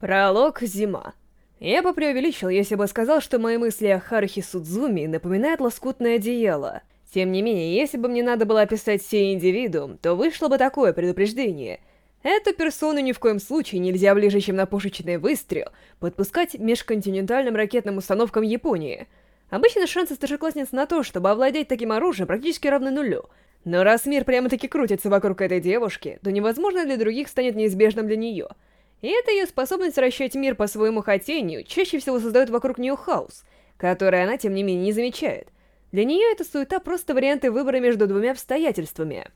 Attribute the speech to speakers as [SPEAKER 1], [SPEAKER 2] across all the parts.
[SPEAKER 1] Пролог «Зима». Я бы преувеличил, если бы сказал, что мои мысли о Харухи Судзуми напоминают лоскутное одеяло. Тем не менее, если бы мне надо было описать сей индивидуум, то вышло бы такое предупреждение. Эту персону ни в коем случае нельзя ближе, чем на пушечный выстрел, подпускать межконтинентальным ракетным установкам Японии. Обычно шансы старшеклассниц на то, чтобы овладеть таким оружием, практически равны нулю. Но раз мир прямо-таки крутится вокруг этой девушки, то невозможно для других станет неизбежным для нее — и эта ее способность вращать мир по своему хотению чаще всего создает вокруг нее хаос, который она, тем не менее, не замечает. Для нее эта суета просто варианты выбора между двумя обстоятельствами.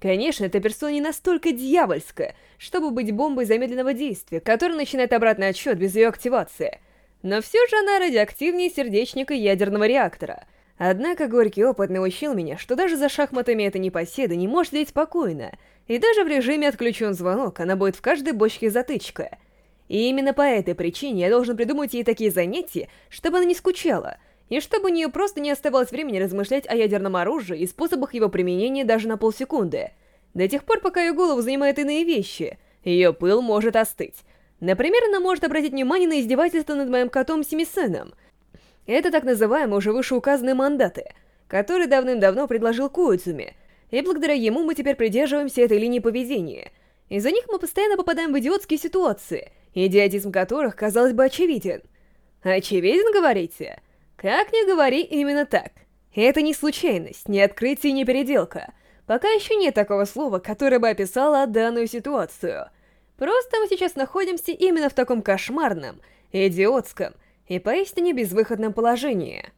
[SPEAKER 1] Конечно, эта персона не настолько дьявольская, чтобы быть бомбой замедленного действия, которая начинает обратный отсчет без ее активации. Но все же она радиоактивнее сердечника ядерного реактора — Однако горький опыт научил меня, что даже за шахматами эта непоседа не может сидеть спокойно, и даже в режиме «отключен звонок» она будет в каждой бочке затычка. И именно по этой причине я должен придумать ей такие занятия, чтобы она не скучала, и чтобы у нее просто не оставалось времени размышлять о ядерном оружии и способах его применения даже на полсекунды. До тех пор, пока ее голову занимают иные вещи, ее пыл может остыть. Например, она может обратить внимание на издевательство над моим котом Семисеном — это так называемые уже вышеуказанные мандаты, которые давным-давно предложил Коидзуми, и благодаря ему мы теперь придерживаемся этой линии поведения. Из-за них мы постоянно попадаем в идиотские ситуации, идиотизм которых, казалось бы, очевиден. Очевиден, говорите? Как ни говори, именно так. Это не случайность, не открытие, не переделка. Пока еще нет такого слова, которое бы описало данную ситуацию. Просто мы сейчас находимся именно в таком кошмарном, идиотском, и поистине безвыходном положении.